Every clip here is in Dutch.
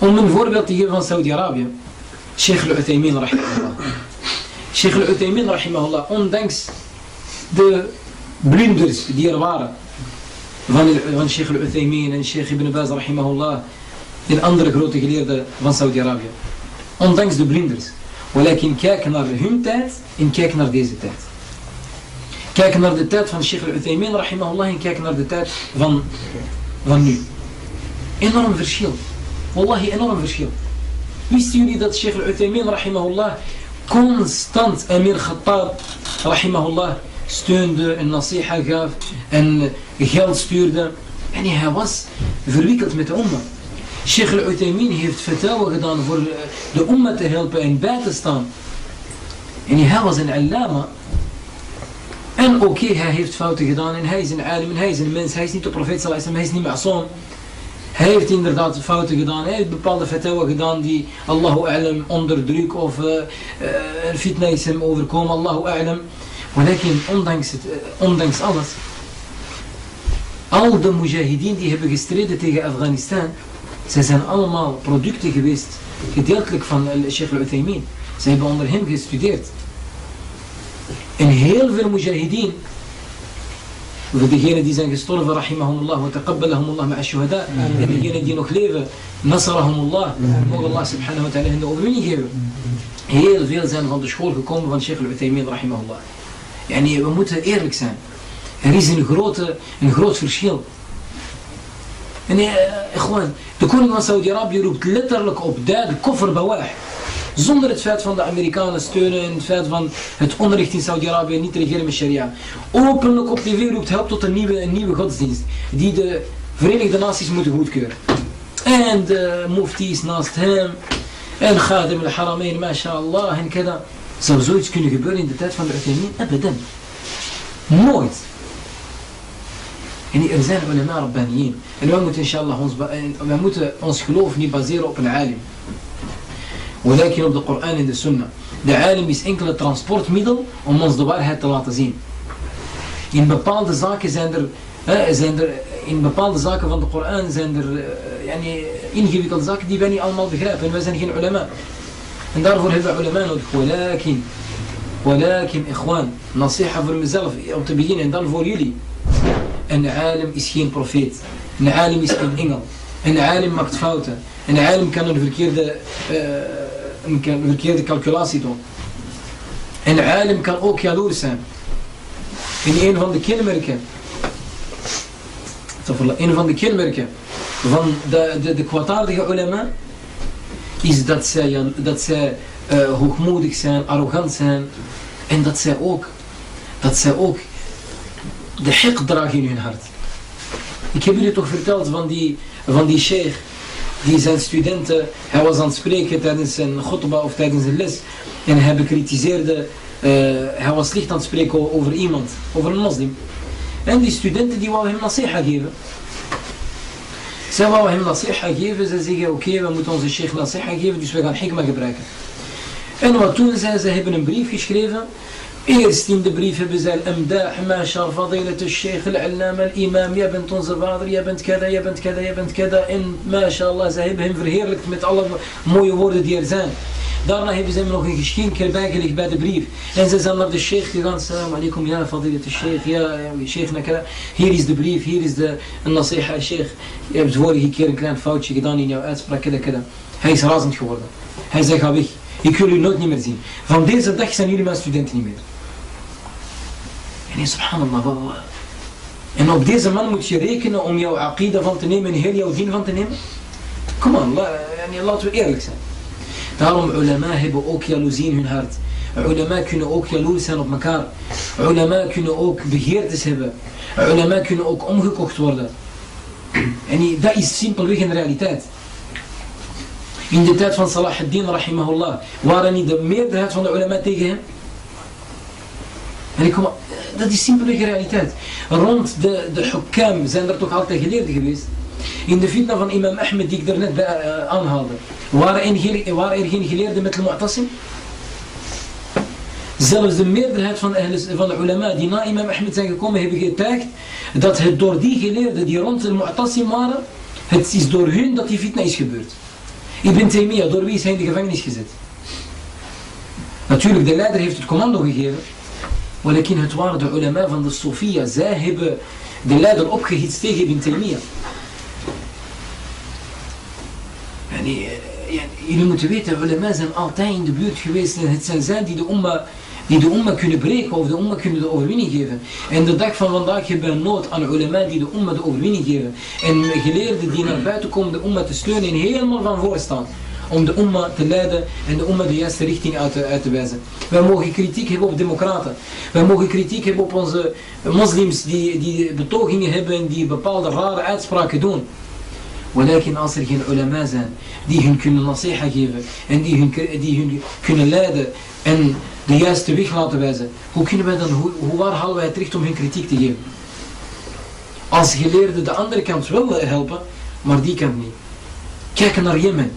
Om een voorbeeld te geven van Saudi-Arabië. Sheikh al-Uthaymin rahimahullah. Sheikh al-Uthaymin rahimahullah, ondanks de blunders die er waren van, van Sheikh al-Uthaymin en Sheikh Ibn Baz rahimahullah en andere grote geleerden van Saudi-Arabië. Ondanks de blunders. Walakin kijk naar hun tijd en kijk naar deze tijd. Kijk naar de tijd van Sheikh al-Uthaymin rahimahullah en kijk naar de tijd van, van nu. Enorm verschil. Wallahi, enorm verschil. Wisten jullie dat Sheikh al-Uthaymin rahimahullah constant Amir Khattab rahimahullah steunde en nasiha gaf en geld stuurde. En hij was verwikkeld met de umma. Sheikh al-Uthaymin heeft vertrouwen gedaan voor de umma te helpen en bij te staan. En hij was een allama. En oké, hij heeft fouten gedaan en hij is een alim hij is een mens. Hij is niet de profeet hij is niet ma'asam. Hij heeft inderdaad fouten gedaan. Hij heeft bepaalde fatwa gedaan die Allahu a'lam onder druk of uh, uh, fitna is hem overkomen. Allahu a'lam. Maar ondanks, uh, ondanks alles. Al de mujahideen die hebben gestreden tegen Afghanistan. Zij zijn allemaal producten geweest. Gedeeltelijk van Sheikh al-Uthaymin. Ze hebben onder hem gestudeerd. En heel veel mujahideen degenen die zijn gestorven, rahimahumullah, wa taqabbalahumullah ma'a shuhada. En degenen die nog leven, nasrahumullah. Mogen Allah subhanahu wa ta'ala hen de overwinning geven. Heel veel zijn van de school gekomen van Sheikh al-Uthaymin, rahimahullah. Yani, we moeten eerlijk zijn. Er is een, grote, een groot verschil. En uh, gewoon, de koning van Saudi-Arabië roept letterlijk op de koffer bawah. Zonder het feit van de Amerikanen steunen en het feit van het onrecht in Saudi-Arabië niet regeren met sharia. Openlijk op tv roept help tot een nieuwe, een nieuwe godsdienst. Die de Verenigde Naties moeten goedkeuren. En de mufti is naast hem. En Khadim al-Haramain, mashallah, en kada. Zou zoiets kunnen gebeuren in de tijd van de Uthaymin? Nooit. En er zijn ulama rabbaniyin. En wij moeten inshallah ons, wij moeten ons geloof niet baseren op een alim. We op de Koran en de Sunnah. De alim is enkel transportmiddel om ons de waarheid te laten zien. In bepaalde zaken zijn er, hè, zijn er in bepaalde zaken van de Koran zijn er eh, yani, ingewikkelde zaken die wij niet allemaal begrijpen. En wij zijn geen Ulema. En daarvoor hebben we ulama nodig. Walakin, walakin, ikhwan, nasiha voor mezelf eh, om te beginnen en dan voor jullie. Een alim is geen profeet. Een alim is geen engel. Een alim maakt fouten. Een alim kan een verkeerde... Eh, een verkeerde calculatie doen. En alim kan ook jaloers zijn. In een van de kenmerken, een van de kenmerken van de, de, de kwaadaardige ulama is dat zij, uh, hoogmoedig zijn, arrogant zijn en dat zij ook, dat zij ook de hek dragen in hun hart. Ik heb jullie toch verteld van die, van die sheikh die zijn studenten, hij was aan het spreken tijdens een khutbah of tijdens een les en hij bekritiseerde, uh, hij was licht aan het spreken over iemand, over een moslim. En die studenten die wouden hem nasiha geven. Zij wouden hem nasiha geven, ze zeggen oké, we moeten onze sheikh nasiha geven, dus we gaan hikma gebruiken. En wat toen zij, ze hebben een brief geschreven Eerst in de brief hebben zij al-amdah, mashar, fadilat al-sheikh, al-allama, al-imam, jij bent onze vader, jij bent kada, jij bent kada, jij bent kada. En mashallah, zij hebben hem verheerlijkt met alle mooie woorden die er zijn. Daarna hebben ze hem nog een geschenk erbij gelegd bij de brief. En ze zijn naar de sheikh gegaan. Salam alaikum, ja, fadilat al-sheikh, ja, sheikh nakada. Hier is de brief, hier is de nasiha, sheikh. Je hebt vorige keer een klein foutje gedaan Ik wil u nooit niet meer zien. Van deze dag zijn jullie mijn studenten niet meer. En subhanallah. En op deze man moet je rekenen om jouw aqida van te nemen en heel jouw dien van te nemen. Kom aan, laten we eerlijk zijn. Daarom ulama hebben ook jaloezie in hun hart. Ulama kunnen ook jaloers zijn op elkaar. Ulama kunnen ook begeertes hebben. Ulama kunnen ook omgekocht worden. En dat is simpelweg een realiteit. In de tijd van Salah ad-Din rahimahullah waren niet de meerderheid van de ulama tegen hem. En ik kom, dat is simpelweg realiteit. Rond de, de hukam zijn er toch altijd geleerden geweest. In de fitna van imam Ahmed die ik er net uh, aanhaalde. Waren er, waren er geen geleerden met de mu'tasim? Zelfs de meerderheid van, van de ulama die na imam Ahmed zijn gekomen hebben getuigd dat het door die geleerden die rond de mu'tasim waren, het is door hun dat die fitna is gebeurd. Ibn Taymiyyah, door wie is hij in de gevangenis gezet? Natuurlijk, de leider heeft het commando gegeven. Maar het waren de ulama van de Sofia. Zij hebben de leider opgehitst tegen Ibn Taymiyyah. En, ja, jullie moeten weten, ulama zijn altijd in de buurt geweest. En het zijn zij die de umma, die de umma kunnen breken of de umma kunnen de overwinning geven. En de dag van vandaag hebben we nood aan ulama die de umma de overwinning geven. En geleerden die naar buiten komen de umma te steunen en helemaal van voorstaan om de umma te leiden en de umma de juiste richting uit te, uit te wijzen. Wij mogen kritiek hebben op democraten. Wij mogen kritiek hebben op onze moslims die, die betogingen hebben en die bepaalde rare uitspraken doen. Walakin als er geen ulama zijn die hun kunnen nasiha geven en die hun, die hun kunnen leiden en de juiste weg laten wijzen, hoe kunnen wij dan, hoe, waar halen wij het recht om hun kritiek te geven? Als geleerden de andere kant wel helpen, maar die kant niet. Kijk naar Jemen.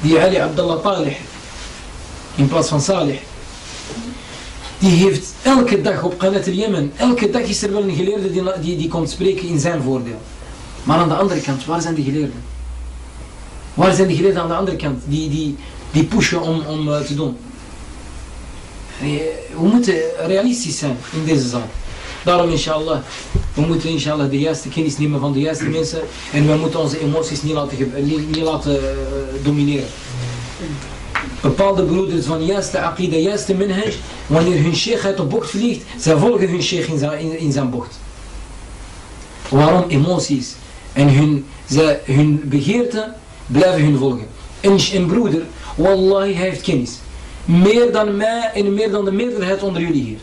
Die Ali Abdullah Talih, in plaats van Salih, die heeft elke dag op Qanat al-Yemen, elke dag is er wel een geleerde die, die, die komt spreken in zijn voordeel. Maar aan de andere kant, waar zijn die geleerden? Waar zijn die geleerden aan de andere kant, die, die, die pushen om, om uh, te doen? We moeten realistisch zijn in deze zaak. Daarom inshallah, we moeten inshallah de juiste kennis nemen van de juiste mensen en we moeten onze emoties niet laten, niet, laten uh, domineren. Bepaalde broeders van juiste aqida, juiste minhaj, wanneer hun sheikh uit de bocht vliegt, zij volgen hun sheikh in zijn, in, in zijn bocht. Waarom emoties en hun, zij, hun begeerten blijven hun volgen. En een broeder, wallahi, hij heeft kennis. Meer dan mij en meer dan de meerderheid onder jullie hier.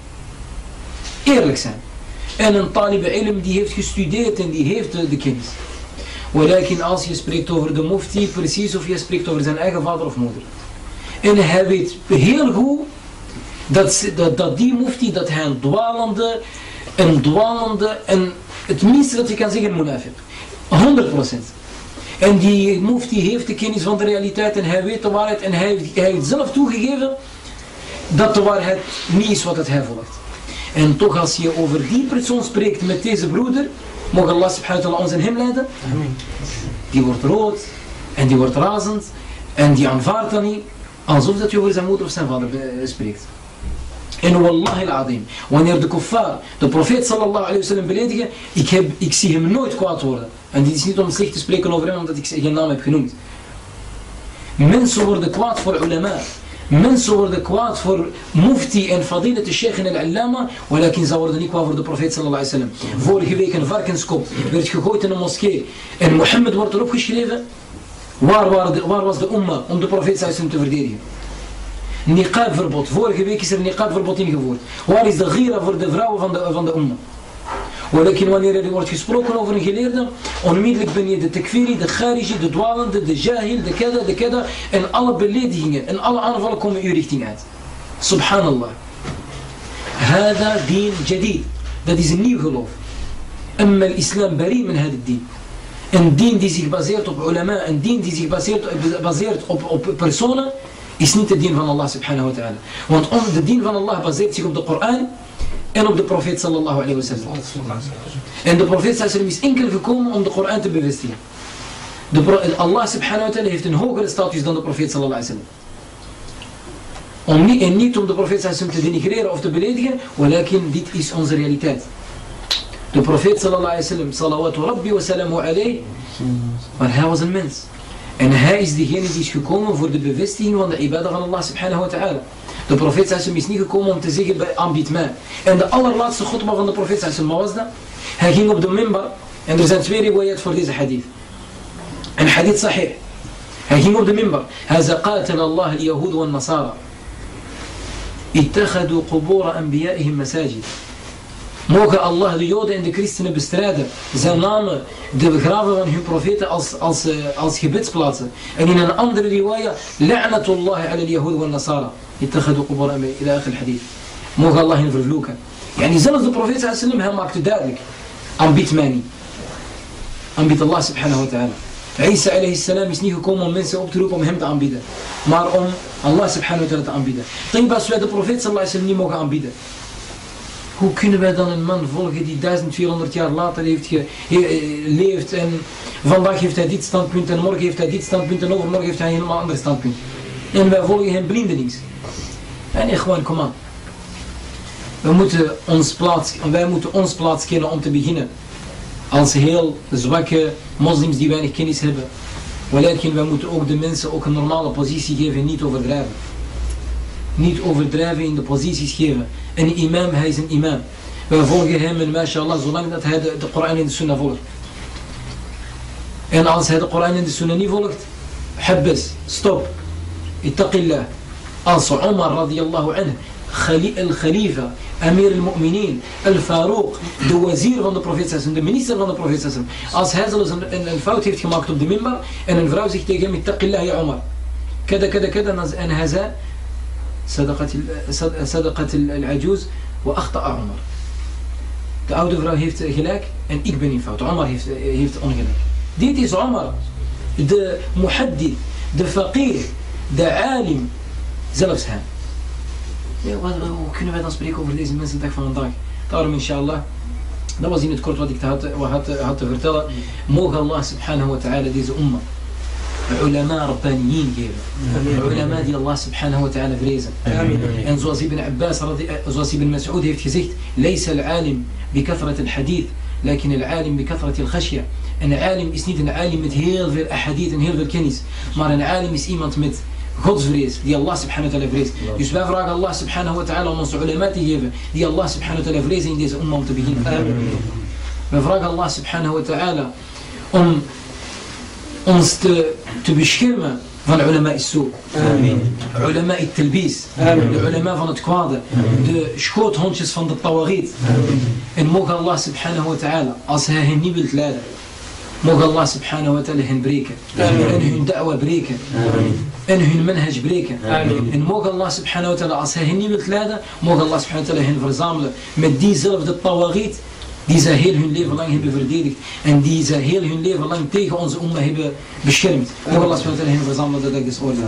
Eerlijk zijn. En een talib ilm die heeft gestudeerd en die heeft de, de kennis. Walakin als je spreekt over de mufti, precies of je spreekt over zijn eigen vader of moeder. En hij weet heel goed dat, dat, dat die mufti, dat hij een dwalende, een dwalende, en het minste dat je kan zeggen, munafik. 100%. En die mufti heeft de kennis van de realiteit en hij weet de waarheid en hij, hij heeft zelf toegegeven dat de waarheid niet is wat het hij volgt. En toch als je over die persoon spreekt met deze broeder, mogen Allah subhanahu wa ta'ala ons in hem leiden. Die wordt rood en die wordt razend en die aanvaardt dat niet. Alsof dat je over zijn moeder of zijn vader spreekt. En wallahi al-adim, wanneer de kuffar, de profeet sallallahu alayhi wa sallam beledigen, ik, heb, ik zie hem nooit kwaad worden. En dit is niet om slecht te spreken over hem, omdat ik geen naam heb genoemd. Mensen worden kwaad voor ulama. Mensen worden kwaad voor mufti en fadilat de sheikh en al-allama, walakin ze worden niet kwaad voor de profeet sallallahu alaihi wasallam. Vorige week een varkenskop werd gegooid in een moskee en Mohammed wordt erop geschreven. Waar, waar was de umma om de profeet sallallahu te verdedigen? Niqab-verbod. Vorige week is er niqab-verbod ingevoerd. Waar is de gira voor de vrouwen van de, van de umma? Walakin wanneer er wordt gesproken over een geleerde, onmiddellijk ben je de tekfiri, de khariji, de dwalende, de jahil, de keda, de keda. En alle beledigingen en alle aanvallen komen uw richting uit. Subhanallah. Hada dien jadid. Dat is een nieuw geloof. Amma islam bari min hada dien. Een dien die zich baseert op ulama, een dien die zich baseert, baseert op, op personen, is niet de dien van Allah subhanahu wa ta'ala. Want de dien van Allah baseert zich op de Koran en op de profeet sallallahu alayhi wa sallam. En de profeet sallallahu is enkel gekomen om de Koran te bevestigen. De, Allah subhanahu wa ta'ala heeft een hogere status dan de profeet sallallahu alayhi wa sallam. Om niet, en niet om de profeet sallallahu te denigreren of te beledigen, walakin dit is onze realiteit. De profeet sallallahu alayhi wa sallam, salawatu rabbi wa salamu alayhi, maar hij was een mens. Is degene die is gekomen voor de bevestiging van de ibadah van Allah subhanahu wa ta'ala. De profeet sallam is niet gekomen om te zeggen, aanbied mij. En de allerlaatste khutbah van de profeet sallam, wat was dat? Hij ging op de minbar, en er zijn twee riwayat voor deze hadith. Een hadith sahih. Hij ging op de minbar. Hij zei, qatil Allah al-Yahud wa al-Nasara. اتخذوا قبور أنبيائهم مساجد Mogen Allah de Joden en de Christenen bestrijden. Zijn namen de begraven van hun profeten als, als, eh, als gebedsplaatsen. En in een andere riwaya, La'natullahi ala al-Yahud wa nasara Ittakhadu qubara ila akhil hadith. Mogen Allah hen vervloeken. Yani zelfs de profeet sallam, hij maakt het duidelijk. Aanbid mij niet. Aanbid Allah subhanahu wa ta'ala. Isa alayhi salam is niet gekomen om mensen op te roepen om hem te aanbieden. Maar om Allah subhanahu wa ta'ala te aanbieden. Denk als wij de profeet sallallahu alayhi wa sallam niet mogen aanbieden. Hoe kunnen wij dan een man volgen die 1400 jaar later heeft geleefd en vandaag heeft hij dit standpunt en morgen heeft hij dit standpunt en overmorgen heeft hij een helemaal ander standpunt. En wij volgen hem blindelings. En ik gewoon, kom. We moeten ons plaats, wij moeten ons plaats kennen om te beginnen. Als heel zwakke moslims die weinig kennis hebben. Wij moeten ook de mensen ook een normale positie geven en niet overdrijven niet overdrijven in de posities geven. Een imam, hij is een imam. We volgen hem en mashallah, zolang dat hij de, Koran en de Sunnah volgt. En als hij de Koran en de Sunnah niet volgt, habbes, stop. Ittaqillah. Als Omar radiyallahu anhu, al-Khalifa, Amir al-Mu'minin, al farouq de wazir van de profeet de minister van de profeet Als hij zelfs een, een, fout heeft gemaakt op de minbar en een vrouw zegt tegen hem, Ittaqillah ya Omar. Kada, kada, kada, en hij صدقت صدقت العجوز وأخطأ عمر de oude vrouw heeft gelijk en ik ben in fout Omar heeft, heeft ongelijk dit is Omar de muhaddith de faqih de alim zelfs hij Ja, wat, hoe kunnen wij dan spreken over deze mensendag van vandaag? Daarom inshallah, dat was in het kort wat ik had, had, had te vertellen. Mogen Allah subhanahu wa ta'ala deze umma علماء ربانيين جيبا علماء دي الله سبحانه وتعالى فريزا أن يعني زوزي بن عباس رضي زوزي بن مسعود يفتزيت ليس العالم بكثرة الحديث لكن العالم بكثرة الخشية. أن عالم إسنيد عالم مت هيل فيل أحاديث أن هيل فيل كنيس. مار أن عالم إس إيمان مت godsvrees die Allah الله سبحانه وتعالى vreest. Dus فراغ الله Allah وتعالى wa ta'ala om ons ulema te geven die Allah subhanahu wa ta'ala vrezen in deze umma om te Allah ons te, te beschermen van ulama is-soe. Ulama it-telbis. De ulama van het kwade. De schoothondjes van de tawarit. En mogen Allah subhanahu wa ta'ala, als hij hen niet wilt leiden, mogen Allah subhanahu wa ta'ala hen breken. En hun da'wa breken. en hun manhaj breken. Amen. En mogen Allah subhanahu wa ta'ala, die zij heel hun leven lang hebben verdedigd en die zij heel hun leven lang tegen onze umma hebben beschermd. Hen verzamelen dat ik dus oordeel.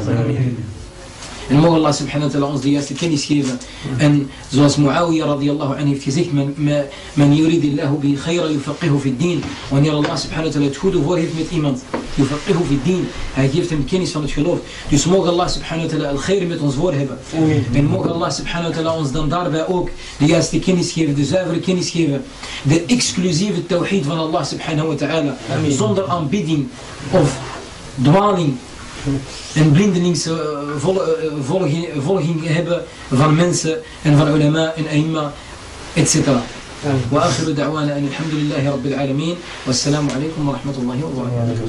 En mogen Allah subhanahu wa ta'ala ons de juiste kennis geven. En zoals Muawiyah radiyallahu anhu heeft gezegd, men, men yuridillahu bi khayra yufaqihu fi din. Wanneer Allah subhanahu wa ta'ala het goede voor heeft met iemand, yufaqihu fi din. Hij geeft hem kennis van het geloof. Dus mogen Allah subhanahu wa ta'ala al khair met ons voor hebben. En mogen Allah subhanahu wa ta'ala ons dan daarbij ook de juiste kennis geven, de zuivere kennis geven. De exclusieve tawhid van Allah subhanahu wa ta'ala. Zonder aanbidding of dwaling en blindelings uh, vol, uh, volging, hebben van mensen en van ulama en aima, etc. وآخر دعوانا أن الحمد لله رب العالمين والسلام عليكم ورحمة الله وبركاته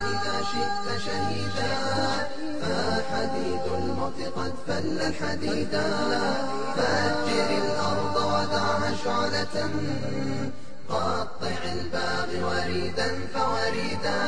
إذا شئت شهيدا فحديد الموت قد فل الحديدا فأجر الأرض ودعها شعلة قطع الباغي وريدا فوريدا.